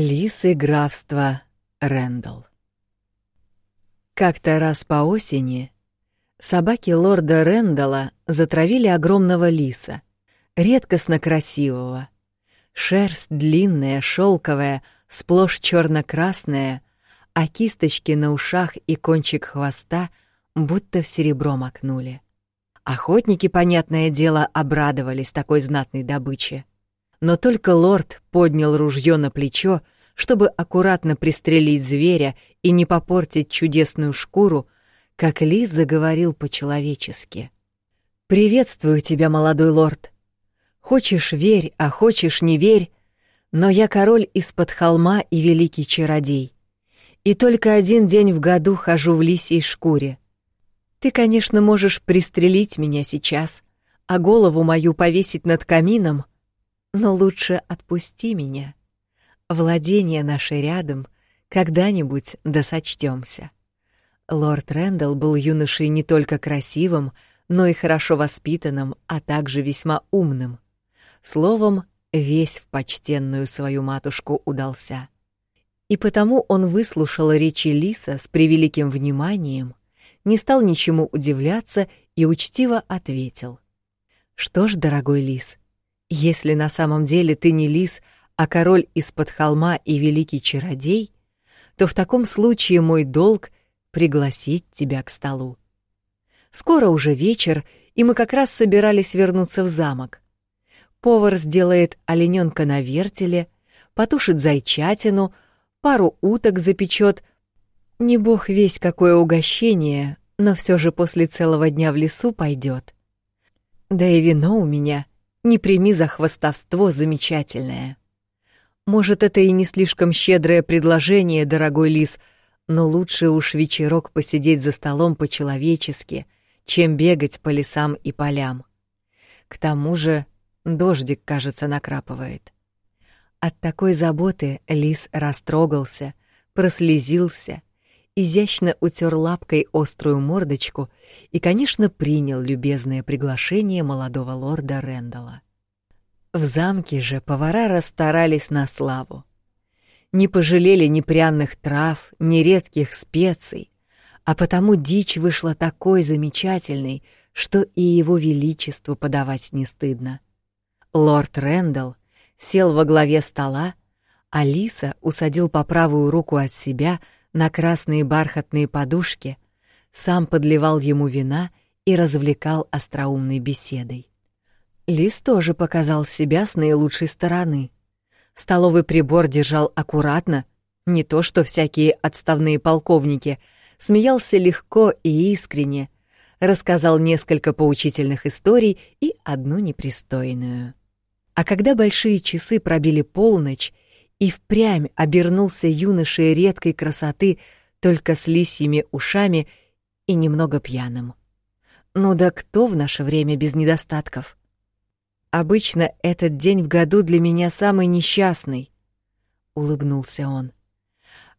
Лисы графства Рэндалл. Как-то раз по осени собаки лорда Рэндалла затравили огромного лиса, редкостно красивого. Шерсть длинная, шелковая, сплошь черно-красная, а кисточки на ушах и кончик хвоста будто в серебро макнули. Охотники, понятное дело, обрадовались такой знатной добыче. Но только лорд поднял ружье на плечо, чтобы аккуратно пристрелить зверя и не попортить чудесную шкуру, как лис заговорил по-человечески. «Приветствую тебя, молодой лорд. Хочешь — верь, а хочешь — не верь, но я король из-под холма и великий чародей. И только один день в году хожу в лисьей шкуре. Ты, конечно, можешь пристрелить меня сейчас, а голову мою повесить над камином — но лучше отпусти меня. Владение наше рядом, когда-нибудь досочтёмся. Лорд Рэндалл был юношей не только красивым, но и хорошо воспитанным, а также весьма умным. Словом, весь в почтенную свою матушку удался. И потому он выслушал речи Лиса с превеликим вниманием, не стал ничему удивляться и учтиво ответил. «Что ж, дорогой Лис, если на самом деле ты не лис, а король из-под холма и великий чародей, то в таком случае мой долг — пригласить тебя к столу. Скоро уже вечер, и мы как раз собирались вернуться в замок. Повар сделает олененка на вертеле, потушит зайчатину, пару уток запечет. Не бог весь какое угощение, но все же после целого дня в лесу пойдет. Да и вино у меня не прими за хвостовство замечательное. Может, это и не слишком щедрое предложение, дорогой лис, но лучше уж вечерок посидеть за столом по-человечески, чем бегать по лесам и полям. К тому же дождик, кажется, накрапывает. От такой заботы лис растрогался, прослезился, изящно утер лапкой острую мордочку и, конечно, принял любезное приглашение молодого лорда Рэндала. В замке же повара расстарались на славу. Не пожалели ни пряных трав, ни редких специй, а потому дичь вышла такой замечательной, что и его величеству подавать не стыдно. Лорд Рэндалл сел во главе стола, а Лиса усадил по правую руку от себя — на красные бархатные подушки, сам подливал ему вина и развлекал остроумной беседой. Лис тоже показал себя с наилучшей стороны. Столовый прибор держал аккуратно, не то что всякие отставные полковники, смеялся легко и искренне, рассказал несколько поучительных историй и одну непристойную. А когда большие часы пробили полночь, и впрямь обернулся юношей редкой красоты, только с лисьими ушами и немного пьяным. Ну да кто в наше время без недостатков? Обычно этот день в году для меня самый несчастный, улыбнулся он.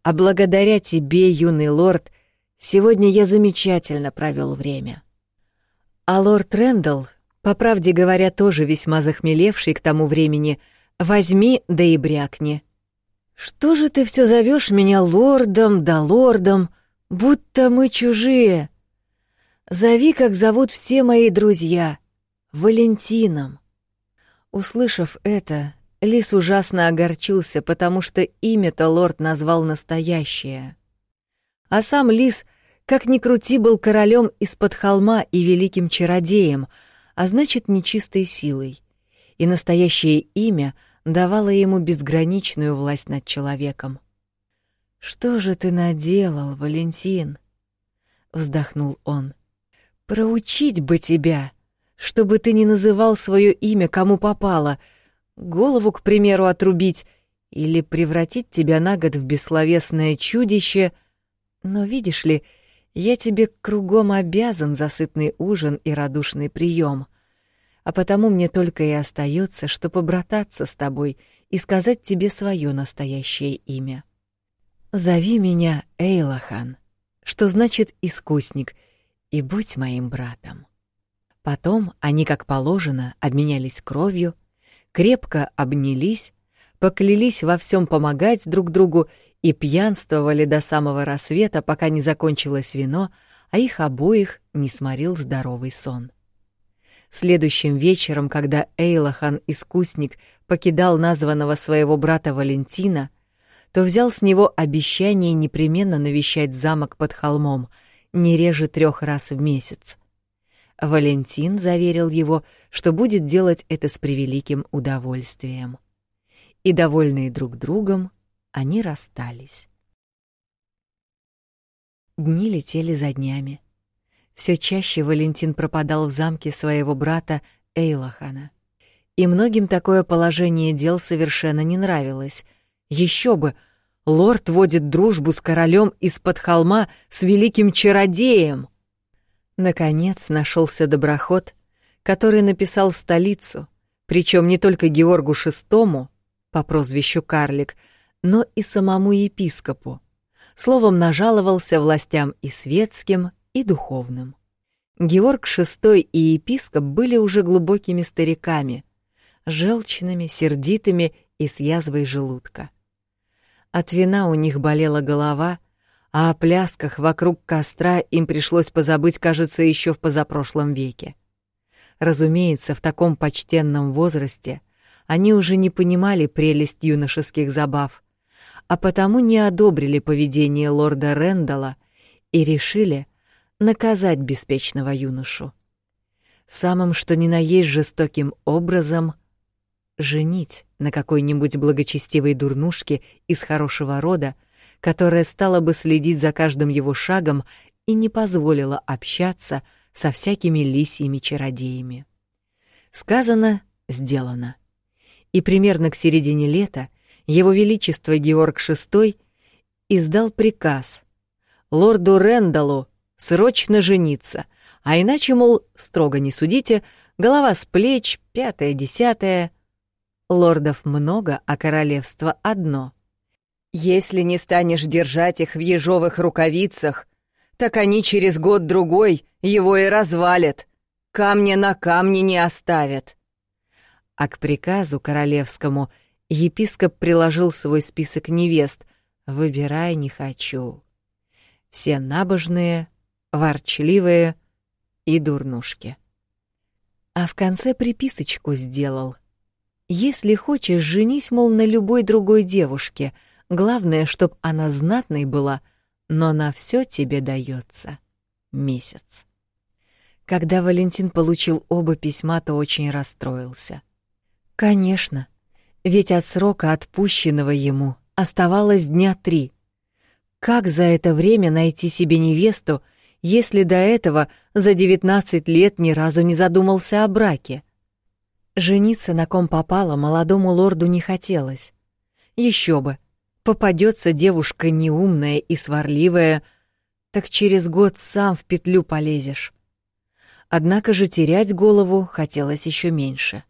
А благодаря тебе, юный лорд, сегодня я замечательно провел время. А лорд Рэндалл, по правде говоря, тоже весьма захмелевший к тому времени, возьми да и брякни. «Что же ты все зовешь меня лордом да лордом, будто мы чужие? Зови, как зовут все мои друзья, Валентином». Услышав это, Лис ужасно огорчился, потому что имя-то лорд назвал настоящее. А сам Лис, как ни крути, был королем из-под холма и великим чародеем, а значит, нечистой силой. И настоящее имя — давала ему безграничную власть над человеком. «Что же ты наделал, Валентин?» — вздохнул он. «Проучить бы тебя, чтобы ты не называл свое имя кому попало, голову, к примеру, отрубить или превратить тебя на год в бессловесное чудище. Но видишь ли, я тебе кругом обязан за сытный ужин и радушный прием а потому мне только и остается, что побрататься с тобой и сказать тебе свое настоящее имя. Зови меня Эйлахан, что значит искусник, и будь моим братом. Потом они, как положено, обменялись кровью, крепко обнялись, поклялись во всем помогать друг другу и пьянствовали до самого рассвета, пока не закончилось вино, а их обоих не сморил здоровый сон. Следующим вечером, когда Эйлахан, искусник, покидал названного своего брата Валентина, то взял с него обещание непременно навещать замок под холмом не реже трех раз в месяц. Валентин заверил его, что будет делать это с превеликим удовольствием. И, довольные друг другом, они расстались. Дни летели за днями. Все чаще Валентин пропадал в замке своего брата Эйлахана. И многим такое положение дел совершенно не нравилось. Еще бы, лорд водит дружбу с королем из-под холма с великим чародеем. Наконец нашелся доброход, который написал в столицу, причем не только Георгу VI по прозвищу Карлик, но и самому епископу. Словом, нажаловался властям и светским, и духовным. Георг VI и епископ были уже глубокими стариками, желчными, сердитыми и с язвой желудка. От вина у них болела голова, а о плясках вокруг костра им пришлось позабыть, кажется, еще в позапрошлом веке. Разумеется, в таком почтенном возрасте они уже не понимали прелесть юношеских забав, а потому не одобрили поведение лорда Рэндалла и решили наказать беспечного юношу. Самым что ни на есть жестоким образом женить на какой-нибудь благочестивой дурнушке из хорошего рода, которая стала бы следить за каждым его шагом и не позволила общаться со всякими лисьими-чародеями. Сказано — сделано. И примерно к середине лета его Величество Георг VI издал приказ лорду Рэндаллу срочно жениться, а иначе, мол, строго не судите, голова с плеч, пятое-десятое. Лордов много, а королевство одно. Если не станешь держать их в ежовых рукавицах, так они через год-другой его и развалят, камня на камне не оставят. А к приказу королевскому — епископ приложил свой список невест. «Выбирай не хочу». Все набожные, ворчливые и дурнушки. А в конце приписочку сделал. «Если хочешь, женись, мол, на любой другой девушке. Главное, чтоб она знатной была, но на все тебе дается месяц». Когда Валентин получил оба письма, то очень расстроился. Конечно, ведь от срока отпущенного ему оставалось дня три. Как за это время найти себе невесту, если до этого за девятнадцать лет ни разу не задумался о браке? Жениться на ком попало молодому лорду не хотелось. Еще бы, попадется девушка неумная и сварливая, так через год сам в петлю полезешь. Однако же терять голову хотелось еще меньше.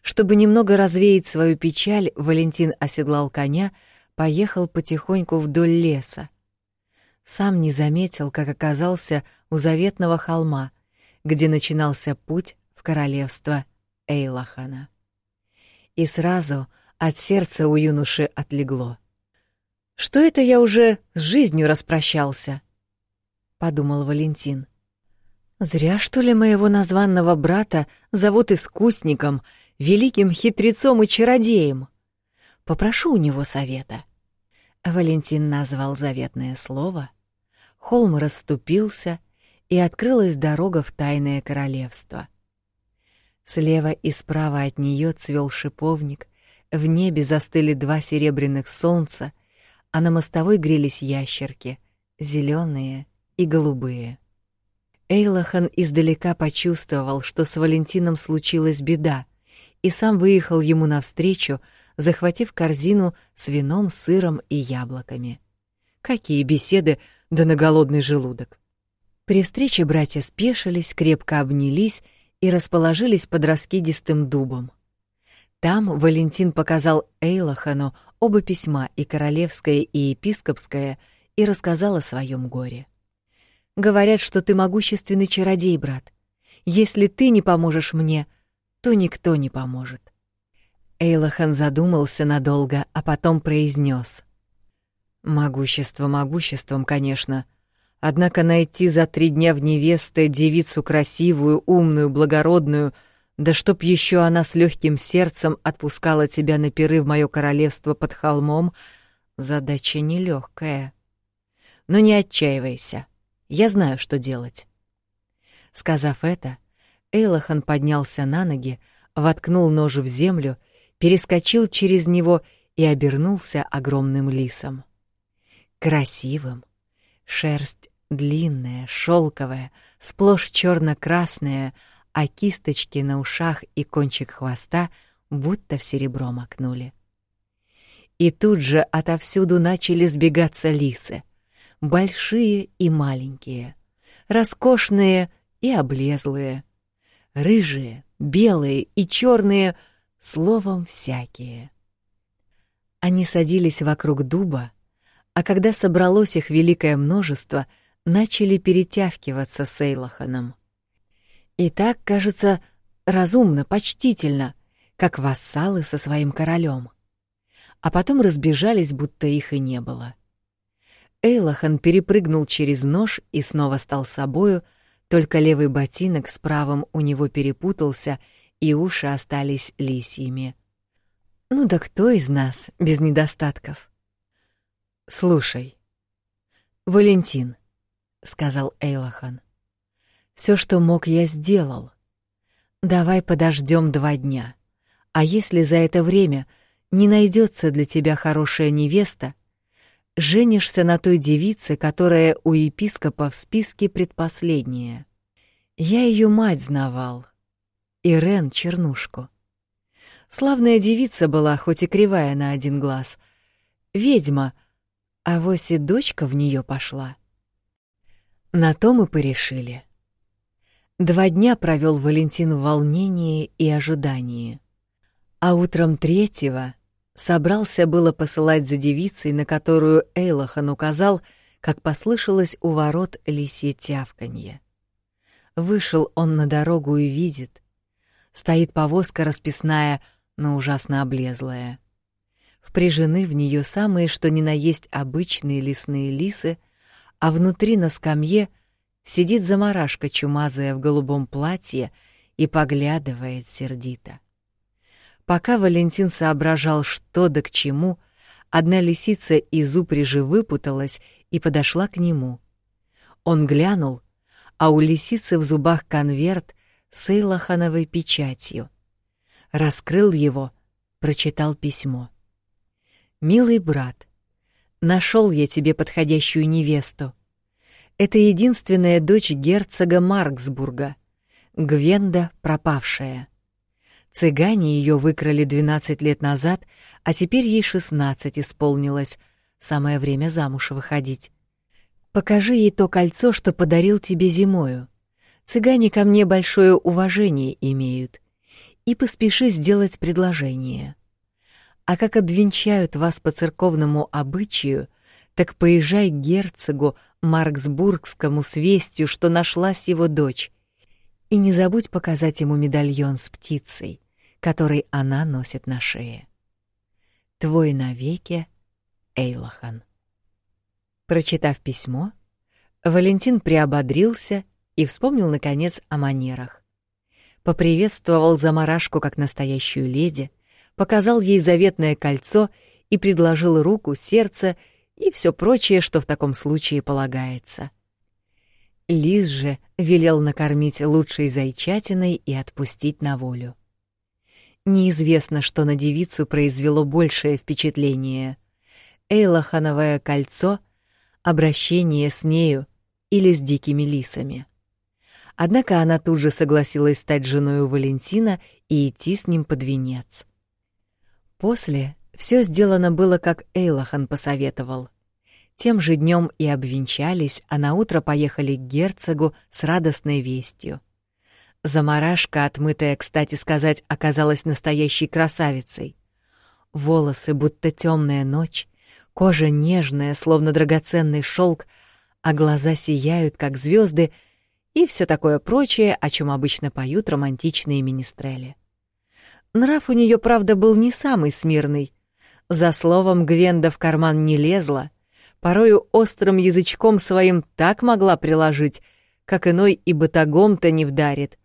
Чтобы немного развеять свою печаль, Валентин оседлал коня, поехал потихоньку вдоль леса. Сам не заметил, как оказался у заветного холма, где начинался путь в королевство Эйлахана. И сразу от сердца у юноши отлегло. «Что это я уже с жизнью распрощался?» — подумал Валентин. «Зря, что ли, моего названного брата зовут искусником великим хитрецом и чародеем. Попрошу у него совета. Валентин назвал заветное слово. Холм расступился, и открылась дорога в тайное королевство. Слева и справа от нее цвел шиповник, в небе застыли два серебряных солнца, а на мостовой грелись ящерки, зеленые и голубые. Эйлахан издалека почувствовал, что с Валентином случилась беда — и сам выехал ему навстречу, захватив корзину с вином, сыром и яблоками. Какие беседы, да на голодный желудок. При встрече братья спешились, крепко обнялись и расположились под раскидистым дубом. Там Валентин показал Эйлахану оба письма, и королевское, и епископское, и рассказал о своем горе. «Говорят, что ты могущественный чародей, брат. Если ты не поможешь мне, — то никто не поможет. Эйлахан задумался надолго, а потом произнес: Могущество могуществом, конечно. Однако найти за три дня в невесты девицу красивую, умную, благородную, да чтоб еще она с легким сердцем отпускала тебя на пиры в мое королевство под холмом, задача нелегкая. Но не отчаивайся, я знаю, что делать. Сказав это, Эйлахан поднялся на ноги, воткнул нож в землю, перескочил через него и обернулся огромным лисом. Красивым, шерсть длинная, шелковая, сплошь черно-красная, а кисточки на ушах и кончик хвоста будто в серебро макнули. И тут же отовсюду начали сбегаться лисы, большие и маленькие, роскошные и облезлые, рыжие, белые и черные, словом, всякие. Они садились вокруг дуба, а когда собралось их великое множество, начали перетягиваться с Эйлаханом. И так, кажется, разумно, почтительно, как вассалы со своим королем. А потом разбежались, будто их и не было. Эйлахан перепрыгнул через нож и снова стал собою, только левый ботинок с правым у него перепутался, и уши остались лисьими. Ну да кто из нас без недостатков? Слушай, Валентин, сказал Эйлахан. Все, что мог, я сделал. Давай подождем два дня. А если за это время не найдется для тебя хорошая невеста, женишься на той девице, которая у епископа в списке предпоследняя. Я ее мать знавал, Ирен Чернушку. Славная девица была, хоть и кривая на один глаз. Ведьма, а вось и дочка в нее пошла. На то мы порешили. Два дня провел Валентин в волнении и ожидании. А утром третьего Собрался было посылать за девицей, на которую Эйлахан указал, как послышалось у ворот лисье тявканье. Вышел он на дорогу и видит. Стоит повозка расписная, но ужасно облезлая. Впряжены в нее самые что ни на есть обычные лесные лисы, а внутри на скамье сидит заморашка чумазая в голубом платье и поглядывает сердито. Пока Валентин соображал, что да к чему, одна лисица из упряжи выпуталась и подошла к нему. Он глянул, а у лисицы в зубах конверт с эйлахановой печатью. Раскрыл его, прочитал письмо. «Милый брат, нашел я тебе подходящую невесту. Это единственная дочь герцога Марксбурга, Гвенда пропавшая. Цыгане ее выкрали 12 лет назад, а теперь ей 16 исполнилось. Самое время замуж выходить. Покажи ей то кольцо, что подарил тебе зимою. Цыгане ко мне большое уважение имеют. И поспеши сделать предложение. А как обвенчают вас по церковному обычаю, так поезжай к герцогу Марксбургскому с вестью, что нашлась его дочь. И не забудь показать ему медальон с птицей который она носит на шее. Твой навеки Эйлахан. Прочитав письмо, Валентин приободрился и вспомнил наконец о манерах. Поприветствовал заморашку как настоящую леди, показал ей заветное кольцо и предложил руку, сердце и все прочее, что в таком случае полагается. Лиз же велел накормить лучшей зайчатиной и отпустить на волю. Неизвестно, что на девицу произвело большее впечатление. Эйлахановое кольцо, обращение с нею или с дикими лисами. Однако она тут же согласилась стать женой Валентина и идти с ним под венец. После все сделано было, как Эйлахан посоветовал. Тем же днем и обвенчались, а на утро поехали к герцогу с радостной вестью. Замарашка, отмытая, кстати сказать, оказалась настоящей красавицей. Волосы будто темная ночь, кожа нежная, словно драгоценный шелк, а глаза сияют, как звезды, и все такое прочее, о чем обычно поют романтичные министрели. Нрав у нее, правда, был не самый смирный. За словом Гвенда в карман не лезла, порою острым язычком своим так могла приложить, как иной и батагом-то не вдарит.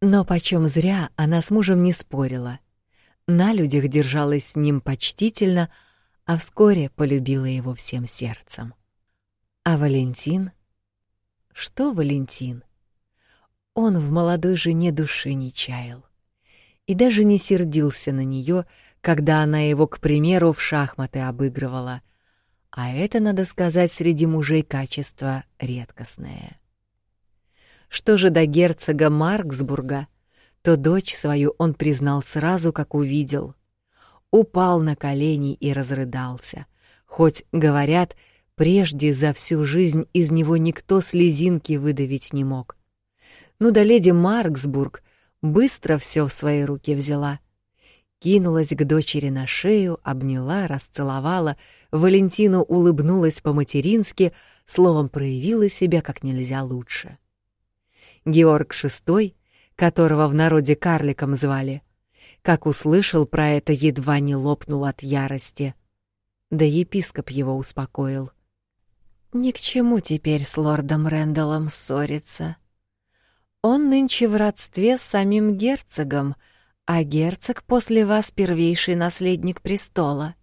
Но почем зря она с мужем не спорила. На людях держалась с ним почтительно, а вскоре полюбила его всем сердцем. А Валентин? Что Валентин? Он в молодой жене души не чаял и даже не сердился на нее, когда она его, к примеру, в шахматы обыгрывала. А это, надо сказать, среди мужей качество редкостное. Что же до герцога Марксбурга, то дочь свою он признал сразу, как увидел. Упал на колени и разрыдался. Хоть, говорят, прежде за всю жизнь из него никто слезинки выдавить не мог. Ну да леди Марксбург быстро все в свои руки взяла. Кинулась к дочери на шею, обняла, расцеловала, Валентину улыбнулась по-матерински, словом, проявила себя как нельзя лучше. Георг VI, которого в народе карликом звали, как услышал про это, едва не лопнул от ярости. Да епископ его успокоил. «Ни к чему теперь с лордом Рэндаллом ссориться», он нынче в родстве с самим герцогом, а герцог после вас первейший наследник престола.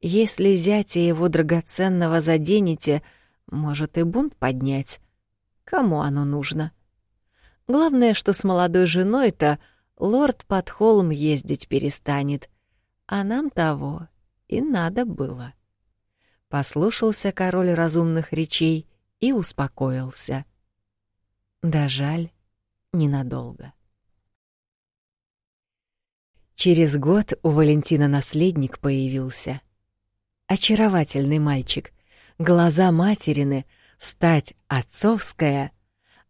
Если зятя его драгоценного заденете, может и бунт поднять. Кому оно нужно? Главное, что с молодой женой-то лорд под холм ездить перестанет, а нам того и надо было. Послушался король разумных речей и успокоился — да жаль, ненадолго. Через год у Валентина наследник появился. Очаровательный мальчик, глаза материны, стать отцовская,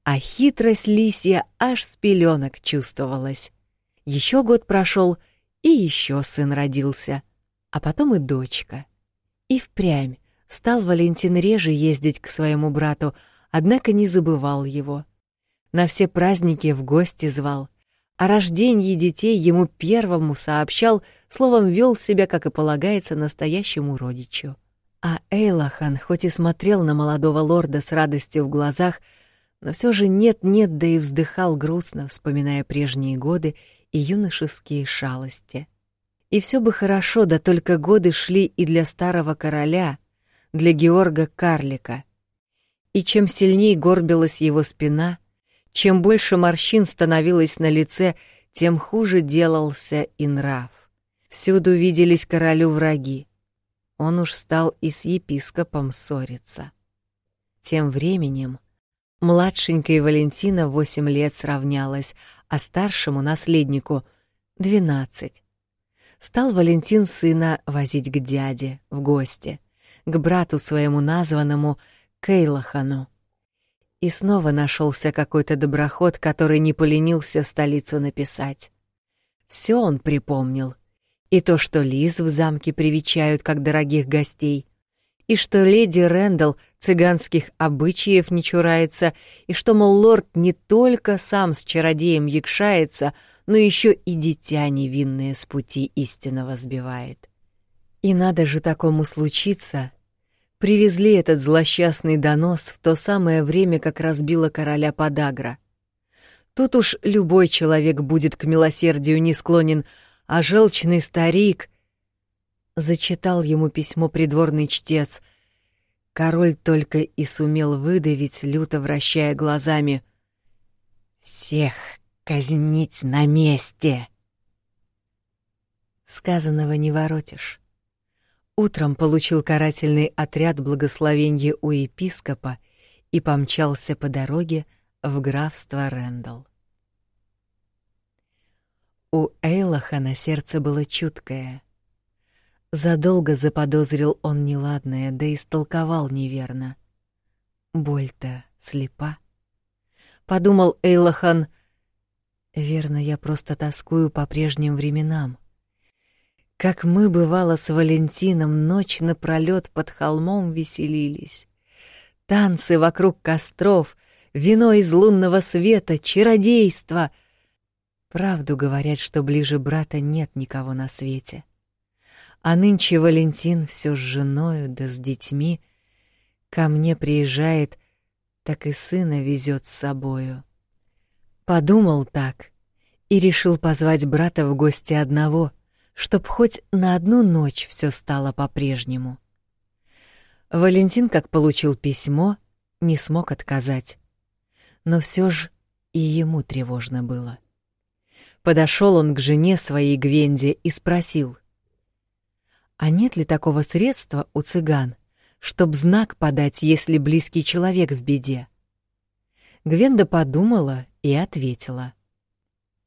а хитрость лисья аж с пеленок чувствовалась. Еще год прошел, и еще сын родился, а потом и дочка. И впрямь стал Валентин реже ездить к своему брату, однако не забывал его — на все праздники в гости звал. О рождении детей ему первому сообщал, словом, вел себя, как и полагается, настоящему родичу. А Эйлахан хоть и смотрел на молодого лорда с радостью в глазах, но все же нет-нет, да и вздыхал грустно, вспоминая прежние годы и юношеские шалости. И все бы хорошо, да только годы шли и для старого короля, для Георга Карлика. И чем сильней горбилась его спина, чем больше морщин становилось на лице, тем хуже делался и нрав. Всюду виделись королю враги. Он уж стал и с епископом ссориться. Тем временем младшенькой Валентина восемь лет сравнялась, а старшему наследнику — двенадцать. Стал Валентин сына возить к дяде в гости, к брату своему названному Кейлахану. И снова нашелся какой-то доброход, который не поленился столицу написать. Все он припомнил. И то, что Лиз в замке привечают как дорогих гостей, и что леди Рэндалл цыганских обычаев не чурается, и что, мол, лорд не только сам с чародеем якшается, но еще и дитя невинное с пути истинного сбивает. И надо же такому случиться, Привезли этот злосчастный донос в то самое время, как разбила короля подагра. Тут уж любой человек будет к милосердию не склонен, а желчный старик... Зачитал ему письмо придворный чтец. Король только и сумел выдавить, люто вращая глазами. «Всех казнить на месте!» Сказанного не воротишь. Утром получил карательный отряд благословения у епископа и помчался по дороге в графство Рэндалл. У Эйлаха на сердце было чуткое. Задолго заподозрил он неладное, да и истолковал неверно. Боль-то слепа. Подумал Эйлахан, верно, я просто тоскую по прежним временам. Как мы, бывало, с Валентином ночь напролёт под холмом веселились. Танцы вокруг костров, вино из лунного света, чародейство. Правду говорят, что ближе брата нет никого на свете. А нынче Валентин все с женою да с детьми ко мне приезжает, так и сына везет с собою. Подумал так и решил позвать брата в гости одного, чтоб хоть на одну ночь все стало по-прежнему. Валентин, как получил письмо, не смог отказать. Но все же и ему тревожно было. Подошел он к жене своей Гвенде и спросил: "А нет ли такого средства у цыган, чтоб знак подать, если близкий человек в беде?" Гвенда подумала и ответила: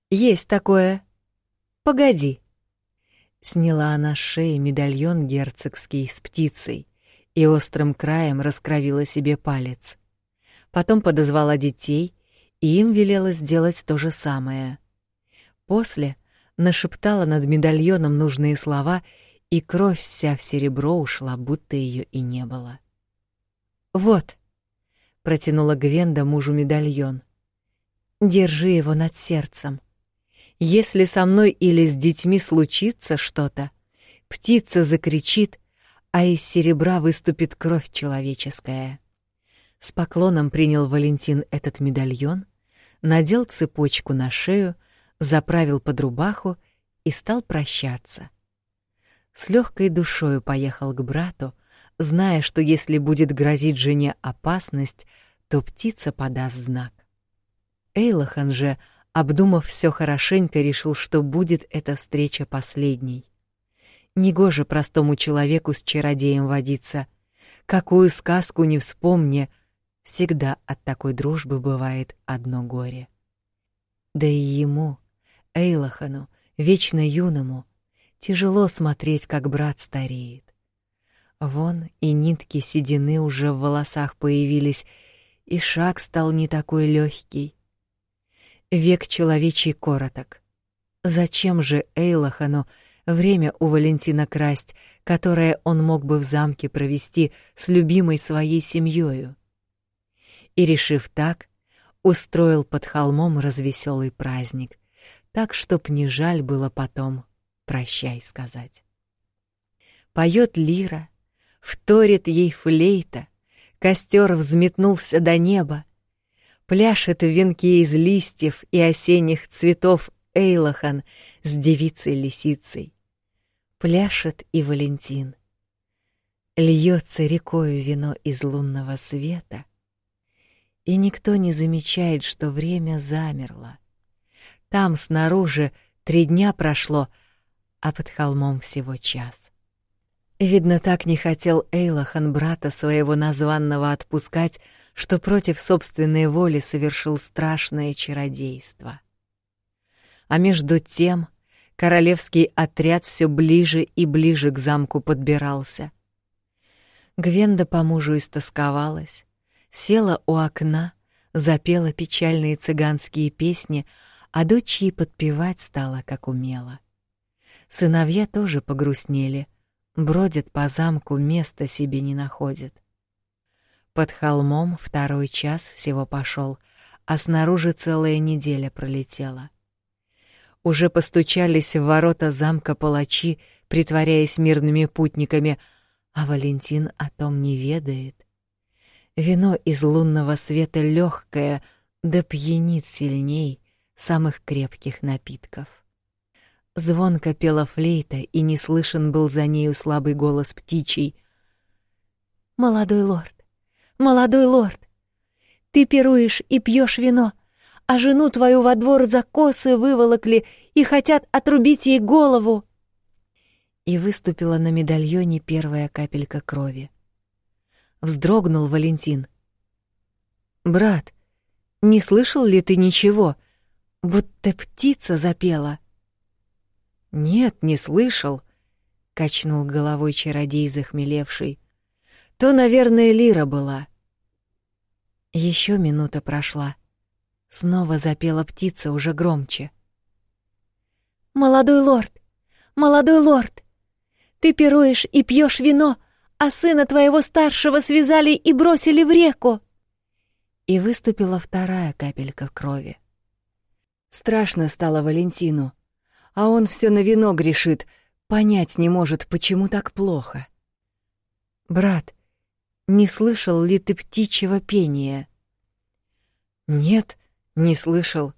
"Есть такое. Погоди". Сняла она с шеи медальон герцогский с птицей и острым краем раскровила себе палец. Потом подозвала детей, и им велела сделать то же самое. После нашептала над медальоном нужные слова, и кровь вся в серебро ушла, будто ее и не было. «Вот», — протянула Гвенда мужу медальон, — «держи его над сердцем. Если со мной или с детьми случится что-то, птица закричит, а из серебра выступит кровь человеческая. С поклоном принял Валентин этот медальон, надел цепочку на шею, заправил под рубаху и стал прощаться. С легкой душою поехал к брату, зная, что если будет грозить жене опасность, то птица подаст знак. Эйлахан же — Обдумав все хорошенько, решил, что будет эта встреча последней. Негоже простому человеку с чародеем водиться. Какую сказку не вспомни, всегда от такой дружбы бывает одно горе. Да и ему, Эйлахану, вечно юному, тяжело смотреть, как брат стареет. Вон и нитки седины уже в волосах появились, и шаг стал не такой легкий. Век человечий короток. Зачем же Эйлахану время у Валентина красть, которое он мог бы в замке провести с любимой своей семьёю? И решив так, устроил под холмом развеселый праздник, так чтоб не жаль было потом прощай сказать. Поет лира, вторит ей флейта, костер взметнулся до неба, Пляшет в венке из листьев и осенних цветов Эйлахан с девицей-лисицей. Пляшет и Валентин. Льется рекою вино из лунного света, и никто не замечает, что время замерло. Там снаружи три дня прошло, а под холмом всего час. Видно, так не хотел Эйлахан брата своего названного отпускать, что против собственной воли совершил страшное чародейство. А между тем королевский отряд все ближе и ближе к замку подбирался. Гвенда по мужу истосковалась, села у окна, запела печальные цыганские песни, а дочь ей подпевать стала, как умела. Сыновья тоже погрустнели — бродит по замку, места себе не находит. Под холмом второй час всего пошел, а снаружи целая неделя пролетела. Уже постучались в ворота замка палачи, притворяясь мирными путниками, а Валентин о том не ведает. Вино из лунного света легкое, да пьянит сильней самых крепких напитков. Звонко пела флейта, и не слышен был за нею слабый голос птичий. «Молодой лорд, молодой лорд, ты пируешь и пьешь вино, а жену твою во двор за косы выволокли и хотят отрубить ей голову!» И выступила на медальоне первая капелька крови. Вздрогнул Валентин. «Брат, не слышал ли ты ничего? Будто птица запела». Нет, не слышал, качнул головой чародей захмелевший. То, наверное, лира была. Еще минута прошла. Снова запела птица уже громче. Молодой лорд, молодой лорд, ты пируешь и пьешь вино, а сына твоего старшего связали и бросили в реку. И выступила вторая капелька крови. Страшно стало Валентину, а он все на вино грешит, понять не может, почему так плохо. «Брат, не слышал ли ты птичьего пения?» «Нет, не слышал.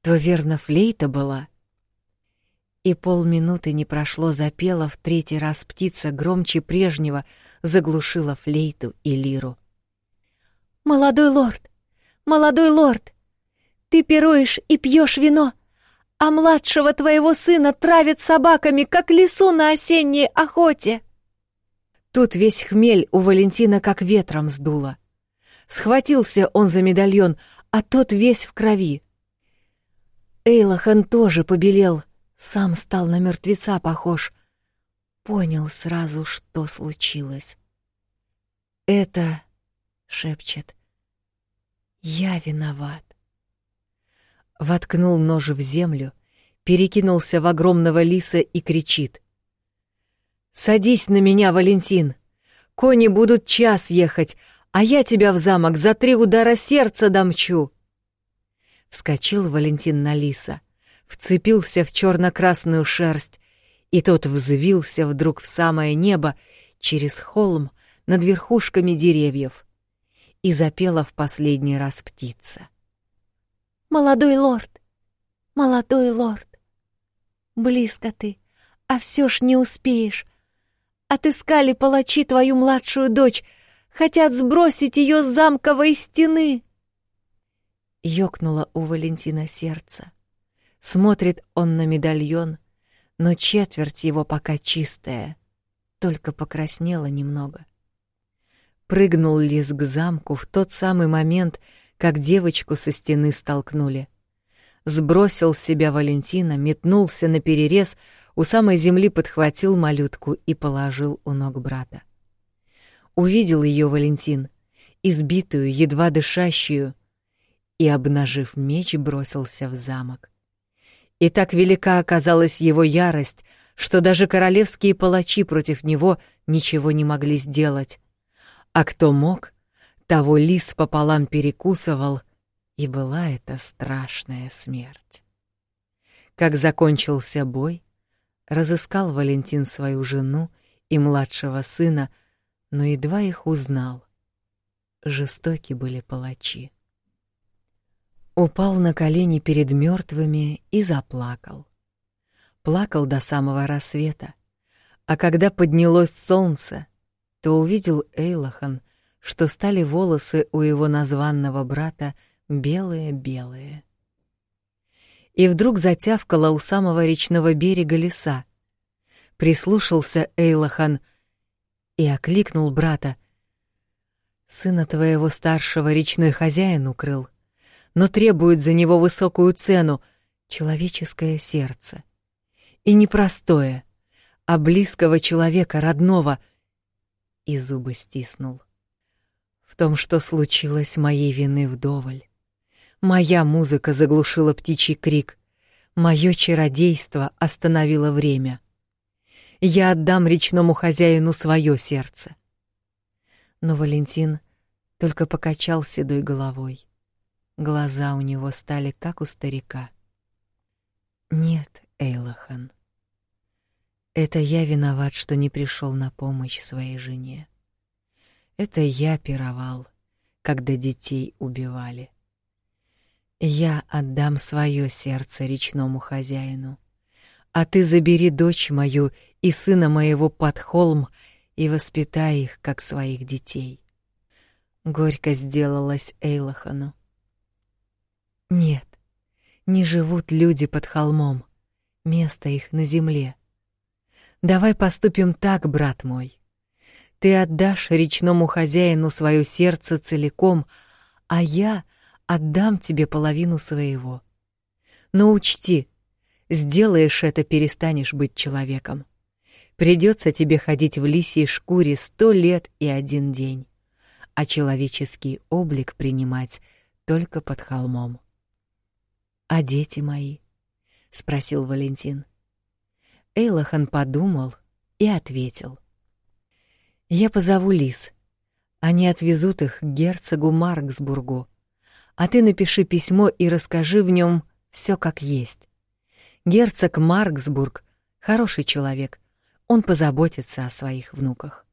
То верно флейта была». И полминуты не прошло, запела в третий раз птица громче прежнего, заглушила флейту и лиру. «Молодой лорд! Молодой лорд! Ты пируешь и пьешь вино, а младшего твоего сына травят собаками, как лису на осенней охоте!» Тут весь хмель у Валентина как ветром сдуло. Схватился он за медальон, а тот весь в крови. Эйлахан тоже побелел, сам стал на мертвеца похож. Понял сразу, что случилось. «Это...» — шепчет. «Я виноват». Воткнул нож в землю, перекинулся в огромного лиса и кричит. «Садись на меня, Валентин! Кони будут час ехать, а я тебя в замок за три удара сердца домчу!» Вскочил Валентин на лиса, вцепился в черно-красную шерсть, и тот взвился вдруг в самое небо через холм над верхушками деревьев. И запела в последний раз птица. «Молодой лорд! Молодой лорд! Близко ты, а все ж не успеешь. Отыскали палачи твою младшую дочь, хотят сбросить ее с замковой стены!» Ёкнуло у Валентина сердце. Смотрит он на медальон, но четверть его пока чистая, только покраснела немного. Прыгнул лис к замку в тот самый момент, как девочку со стены столкнули. Сбросил с себя Валентина, метнулся на перерез, у самой земли подхватил малютку и положил у ног брата. Увидел ее Валентин, избитую, едва дышащую, и, обнажив меч, бросился в замок. И так велика оказалась его ярость, что даже королевские палачи против него ничего не могли сделать. А кто мог, того лис пополам перекусывал, и была это страшная смерть. Как закончился бой, разыскал Валентин свою жену и младшего сына, но едва их узнал. Жестоки были палачи. Упал на колени перед мертвыми и заплакал. Плакал до самого рассвета, а когда поднялось солнце, то увидел Эйлахан, что стали волосы у его названного брата белые-белые. И вдруг затявкала у самого речного берега леса. Прислушался Эйлахан и окликнул брата. «Сына твоего старшего речной хозяин укрыл но требует за него высокую цену — человеческое сердце. И не простое, а близкого человека, родного. И зубы стиснул. В том, что случилось, моей вины вдоволь. Моя музыка заглушила птичий крик. Мое чародейство остановило время. Я отдам речному хозяину свое сердце. Но Валентин только покачал седой головой. Глаза у него стали как у старика. Нет, Эйлахан. Это я виноват, что не пришел на помощь своей жене. Это я пировал, когда детей убивали. Я отдам свое сердце речному хозяину, а ты забери дочь мою и сына моего под холм и воспитай их, как своих детей. Горько сделалось Эйлахану. Нет, не живут люди под холмом. Место их на земле. Давай поступим так, брат мой. Ты отдашь речному хозяину свое сердце целиком, а я отдам тебе половину своего. Но учти, сделаешь это, перестанешь быть человеком. Придется тебе ходить в лисьей шкуре сто лет и один день, а человеческий облик принимать только под холмом. А дети мои? спросил Валентин. Эйлахан подумал и ответил: Я позову Лис. Они отвезут их к герцогу Марксбургу. А ты напиши письмо и расскажи в нем все как есть. Герцог Марксбург — хороший человек, он позаботится о своих внуках.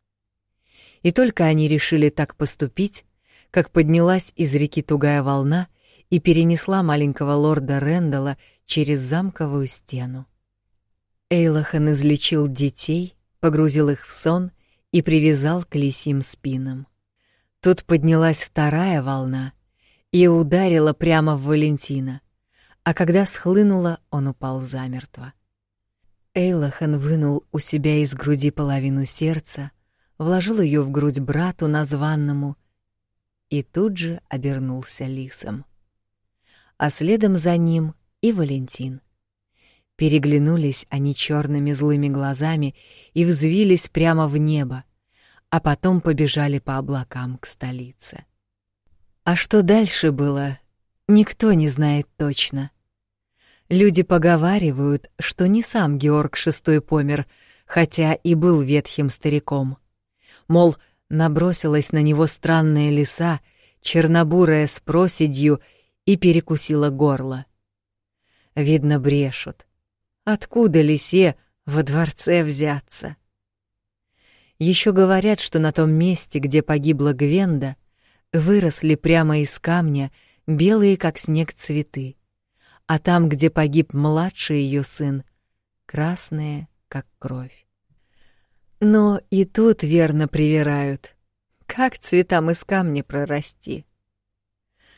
И только они решили так поступить, как поднялась из реки тугая волна и перенесла маленького лорда Рэндала через замковую стену. Эйлахан излечил детей, погрузил их в сон и привязал к лисьим спинам. Тут поднялась вторая волна и ударила прямо в Валентина, а когда схлынула, он упал замертво. Эйлахан вынул у себя из груди половину сердца, вложил ее в грудь брату названному и тут же обернулся лисом. А следом за ним и Валентин. Переглянулись они черными злыми глазами и взвились прямо в небо, а потом побежали по облакам к столице. А что дальше было, никто не знает точно. Люди поговаривают, что не сам Георг VI помер, хотя и был ветхим стариком. Мол, набросилась на него странная лиса, чернобурая с проседью, и перекусила горло. Видно, брешут. Откуда лисе во дворце взяться? Еще говорят, что на том месте, где погибла Гвенда, выросли прямо из камня белые, как снег, цветы, а там, где погиб младший ее сын, красные, как кровь. Но и тут верно привирают. Как цветам из камня прорасти?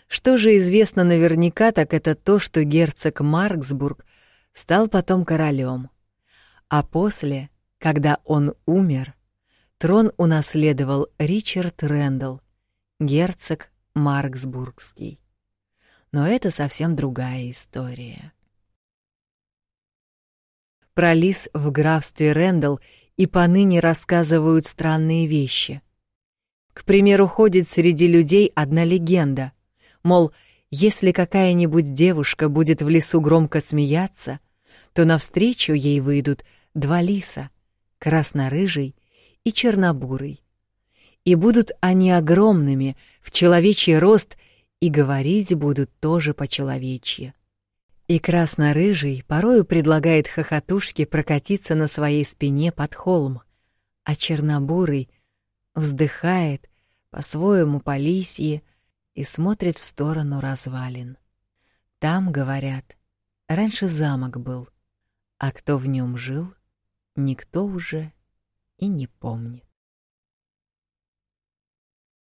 Что же известно наверняка, так это то, что герцог Марксбург стал потом королем, а после, когда он умер, Трон унаследовал Ричард Рэндалл, герцог Марксбургский. Но это совсем другая история. Про лис в графстве Рэндалл и поныне рассказывают странные вещи. К примеру, ходит среди людей одна легенда, мол, если какая-нибудь девушка будет в лесу громко смеяться, то навстречу ей выйдут два лиса, краснорыжий и чернобурый. И будут они огромными, в человечий рост, и говорить будут тоже по-человечьи. И красно-рыжий порою предлагает хохотушке прокатиться на своей спине под холм, а чернобурый вздыхает по-своему по лисье и смотрит в сторону развалин. Там, говорят, раньше замок был, а кто в нем жил, никто уже и не помнит.